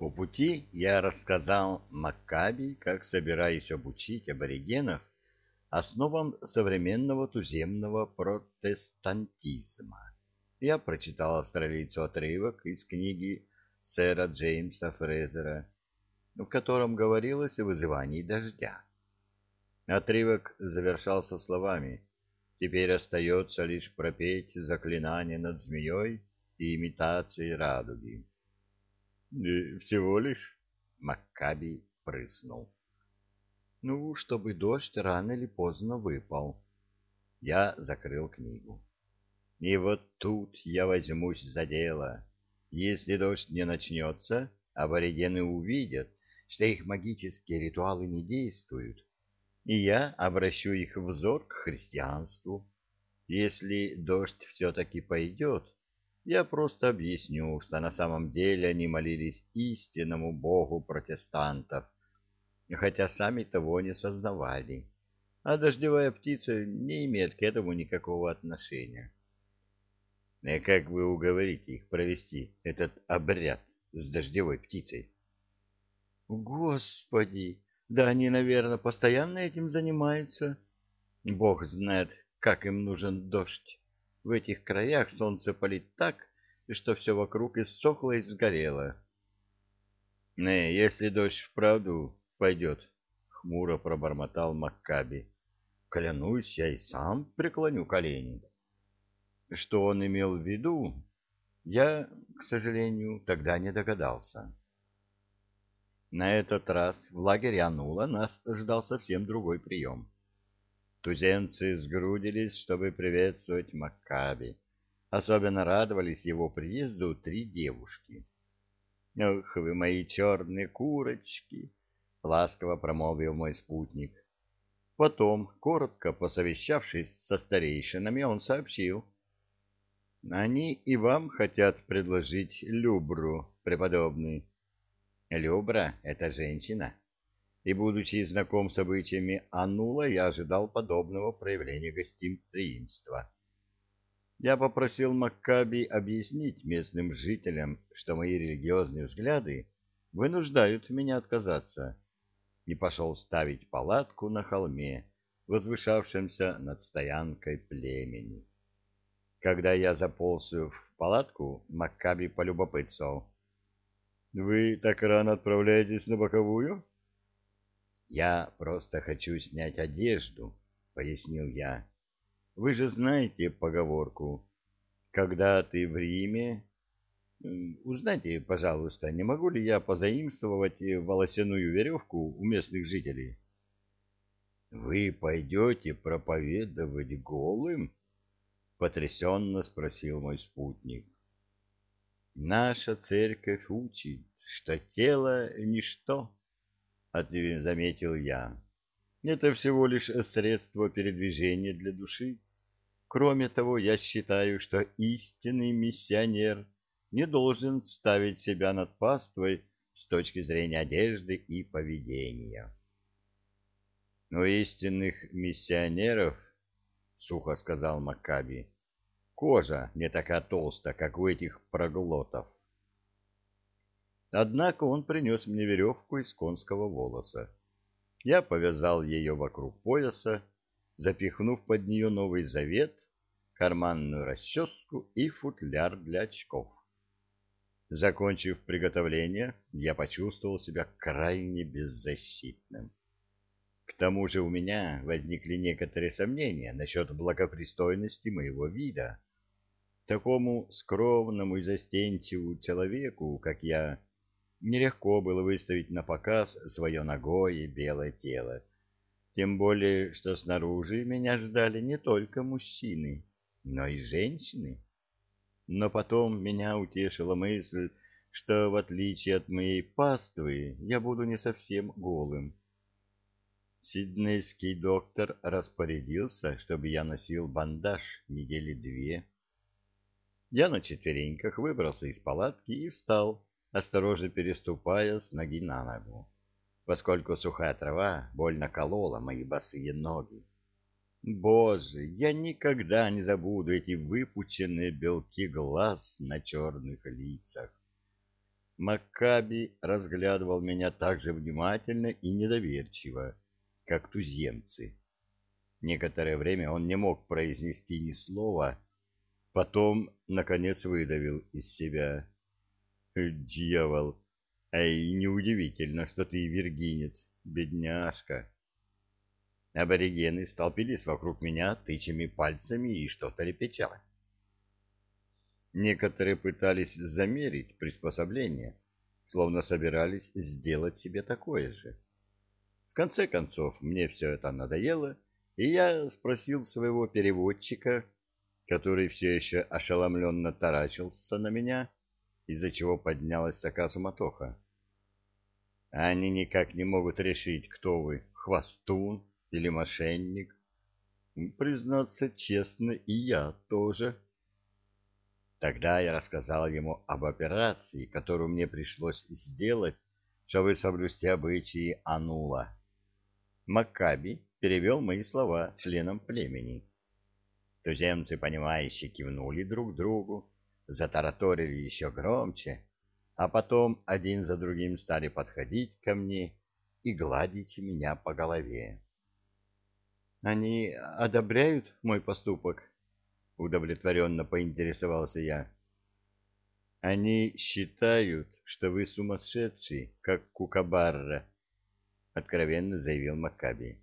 По пути я рассказал Маккаби, как собираюсь обучить аборигенов основам современного туземного протестантизма. Я прочитал австралийцу отрывок из книги сэра Джеймса Фрезера, в котором говорилось о вызывании дождя. Отрывок завершался словами «Теперь остается лишь пропеть заклинание над змеей и имитацией радуги». «Всего лишь?» — Маккаби прыснул. «Ну, чтобы дождь рано или поздно выпал». Я закрыл книгу. И вот тут я возьмусь за дело. Если дождь не начнется, аборигены увидят, что их магические ритуалы не действуют, и я обращу их взор к христианству. Если дождь все-таки пойдет, я просто объясню, что на самом деле они молились истинному богу протестантов, хотя сами того не сознавали, а дождевая птица не имеет к этому никакого отношения. И как вы уговорите их провести этот обряд с дождевой птицей? Господи, да они, наверное, постоянно этим занимаются. Бог знает, как им нужен дождь. В этих краях солнце палит так, что все вокруг иссохло и сгорело. — Не, если дождь вправду пойдет, — хмуро пробормотал Маккаби, — клянусь, я и сам преклоню колени. Что он имел в виду, я, к сожалению, тогда не догадался. На этот раз в лагере Анула нас ждал совсем другой прием. Туземцы сгрудились, чтобы приветствовать Маккаби. Особенно радовались его приезду три девушки. «Ох вы мои черные курочки!» — ласково промолвил мой спутник. Потом, коротко посовещавшись со старейшинами, он сообщил — они и вам хотят предложить Любру, преподобный. Любра — это женщина. И, будучи знаком с обычаями Анула, я ожидал подобного проявления гостеприимства. Я попросил Маккаби объяснить местным жителям, что мои религиозные взгляды вынуждают меня отказаться, и пошел ставить палатку на холме, возвышавшемся над стоянкой племени. Когда я заполз в палатку, Маккаби полюбопытствовал. — Вы так рано отправляетесь на боковую? — Я просто хочу снять одежду, — пояснил я. — Вы же знаете поговорку «Когда ты в Риме...» Узнайте, пожалуйста, не могу ли я позаимствовать волосяную веревку у местных жителей? — Вы пойдете проповедовать голым? потрясенно спросил мой спутник. Наша церковь учит, что тело — ничто, — заметил я. Это всего лишь средство передвижения для души. Кроме того, я считаю, что истинный миссионер не должен ставить себя над паствой с точки зрения одежды и поведения. Но истинных миссионеров — сухо сказал Маккаби. «Кожа не такая толстая, как у этих проглотов». Однако он принес мне веревку из конского волоса. Я повязал ее вокруг пояса, запихнув под нее новый завет, карманную расческу и футляр для очков. Закончив приготовление, я почувствовал себя крайне беззащитным. К тому же у меня возникли некоторые сомнения насчет благопристойности моего вида. Такому скромному и застенчивому человеку, как я, нелегко было выставить на показ свое ногое белое тело. Тем более, что снаружи меня ждали не только мужчины, но и женщины. Но потом меня утешила мысль, что, в отличие от моей паствы, я буду не совсем голым Сиднейский доктор распорядился, чтобы я носил бандаж недели две. Я на четвереньках выбрался из палатки и встал, осторожно переступая с ноги на ногу, поскольку сухая трава больно колола мои босые ноги. Боже, я никогда не забуду эти выпученные белки глаз на черных лицах. Маккаби разглядывал меня так же внимательно и недоверчиво, как туземцы. Некоторое время он не мог произнести ни слова, потом, наконец, выдавил из себя. «Дьявол! Эй, неудивительно, что ты виргинец, бедняжка!» Аборигены столпились вокруг меня тычами пальцами и что-то лепеча. Некоторые пытались замерить приспособление, словно собирались сделать себе такое же. В конце концов, мне все это надоело, и я спросил своего переводчика, который все еще ошеломленно таращился на меня, из-за чего поднялась такая суматоха. Они никак не могут решить, кто вы, хвостун или мошенник. Признаться честно, и я тоже. Тогда я рассказал ему об операции, которую мне пришлось сделать, чтобы соблюсти обычаи Анула. Маккаби перевел мои слова членам племени. Туземцы, понимающие, кивнули друг другу, затараторили еще громче, а потом один за другим стали подходить ко мне и гладить меня по голове. «Они одобряют мой поступок?» удовлетворенно поинтересовался я. Они считают, что вы сумасшедший, как Кукабарра, откровенно заявил Маккаби.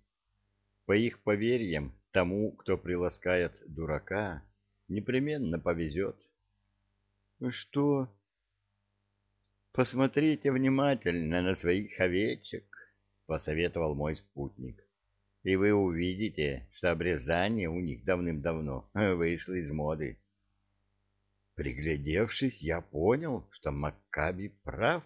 По их поверьям, тому, кто приласкает дурака, непременно повезет. Что? Посмотрите внимательно на своих овечек, посоветовал мой спутник и вы увидите, что обрезание у них давным-давно вышло из моды. Приглядевшись, я понял, что Маккаби прав.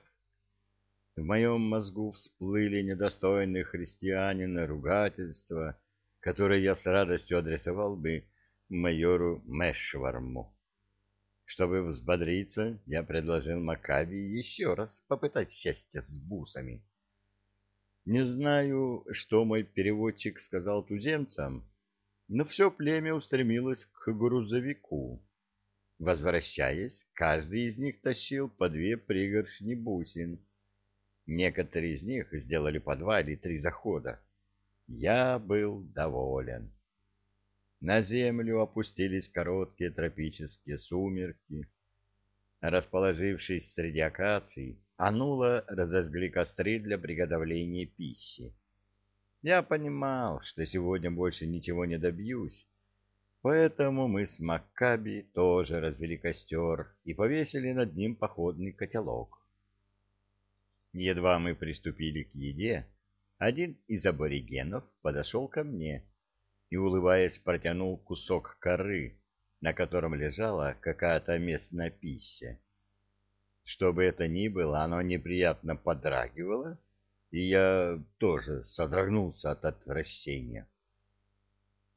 В моем мозгу всплыли недостойные христианина ругательства, которые я с радостью адресовал бы майору Мешварму. Чтобы взбодриться, я предложил Макаби еще раз попытать счастье с бусами. Не знаю, что мой переводчик сказал туземцам, но все племя устремилось к грузовику. Возвращаясь, каждый из них тащил по две пригоршни бусин. Некоторые из них сделали по два или три захода. Я был доволен. На землю опустились короткие тропические сумерки. Расположившись среди акаций, Анула разожгли костры для приготовления пищи. Я понимал, что сегодня больше ничего не добьюсь, поэтому мы с Маккаби тоже развели костер и повесили над ним походный котелок. Едва мы приступили к еде, один из аборигенов подошел ко мне и, улыбаясь, протянул кусок коры, на котором лежала какая-то местная пища. Что бы это ни было, оно неприятно подрагивало, и я тоже содрогнулся от отвращения.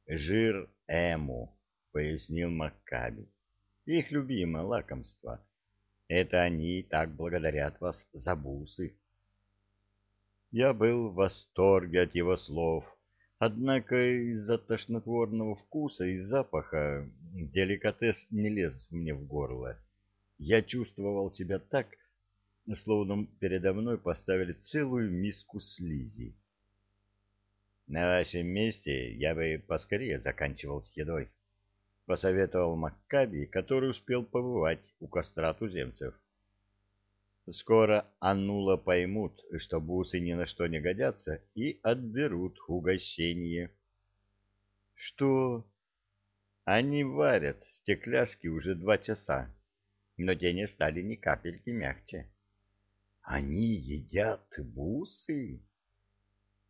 «Жир эму», — пояснил Маккаби, — «их любимое лакомство. Это они так благодарят вас за бусы». Я был в восторге от его слов, однако из-за тошнотворного вкуса и запаха деликатес не лез мне в горло. Я чувствовал себя так, словно передо мной поставили целую миску слизи. На вашем месте я бы поскорее заканчивал с едой, — посоветовал Маккаби, который успел побывать у костра туземцев. Скоро Аннула поймут, что бусы ни на что не годятся, и отберут угощение. — Что? Они варят стекляшки уже два часа, но те не стали ни капельки мягче. Они едят бусы?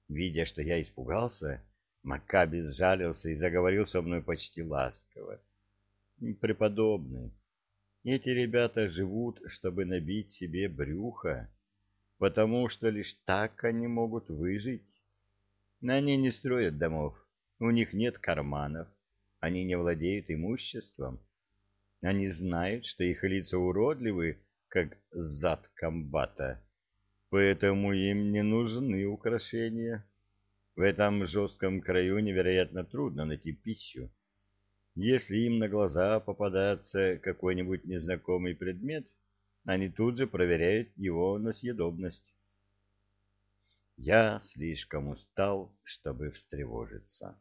Видя, что я испугался, Макаби сжалился и заговорил со мной почти ласково. Преподобный, эти ребята живут, чтобы набить себе брюхо, потому что лишь так они могут выжить. Они не строят домов, у них нет карманов, они не владеют имуществом, они знают, что их лица уродливы, как зад комбата, поэтому им не нужны украшения. В этом жестком краю невероятно трудно найти пищу. Если им на глаза попадается какой-нибудь незнакомый предмет, они тут же проверяют его на съедобность. Я слишком устал, чтобы встревожиться.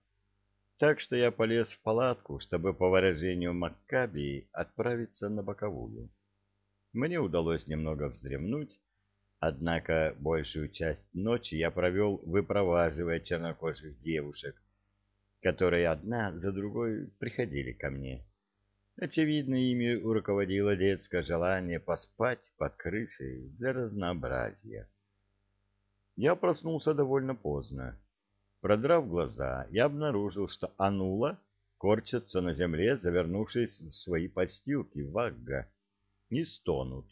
Так что я полез в палатку, чтобы, по выражению Маккабии, отправиться на боковую. Мне удалось немного вздремнуть, однако большую часть ночи я провел, выпроваживая чернокожих девушек, которые одна за другой приходили ко мне. Очевидно, ими руководило детское желание поспать под крышей для разнообразия. Я проснулся довольно поздно. Продрав глаза, я обнаружил, что Анула корчатся на земле, завернувшись в свои подстилки вагга, и стонут.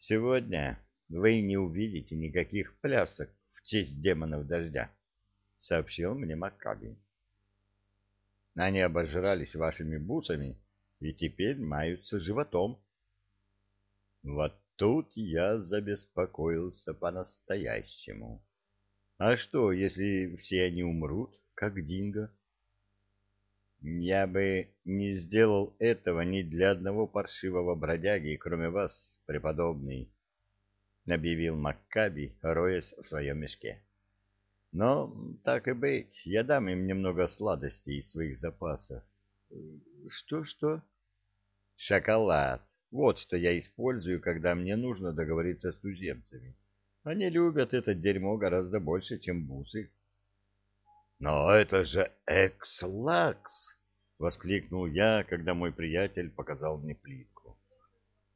«Сегодня вы не увидите никаких плясок в честь демонов дождя», — сообщил мне Маккаби. Они обожрались вашими бусами и теперь маются животом. Вот тут я забеспокоился по-настоящему. А что, если все они умрут, как Динго? Я бы не сделал этого ни для одного паршивого бродяги, кроме вас, преподобный, — объявил Маккаби, роясь в своем мешке. Но, так и быть, я дам им немного сладостей из своих запасов. Что-что? Шоколад. Вот что я использую, когда мне нужно договориться с туземцами. Они любят это дерьмо гораздо больше, чем бусы. Но это же экс-лакс! Воскликнул я, когда мой приятель показал мне плитку.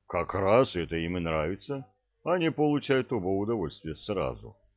Как раз это им и нравится. Они получают оба удовольствия сразу. —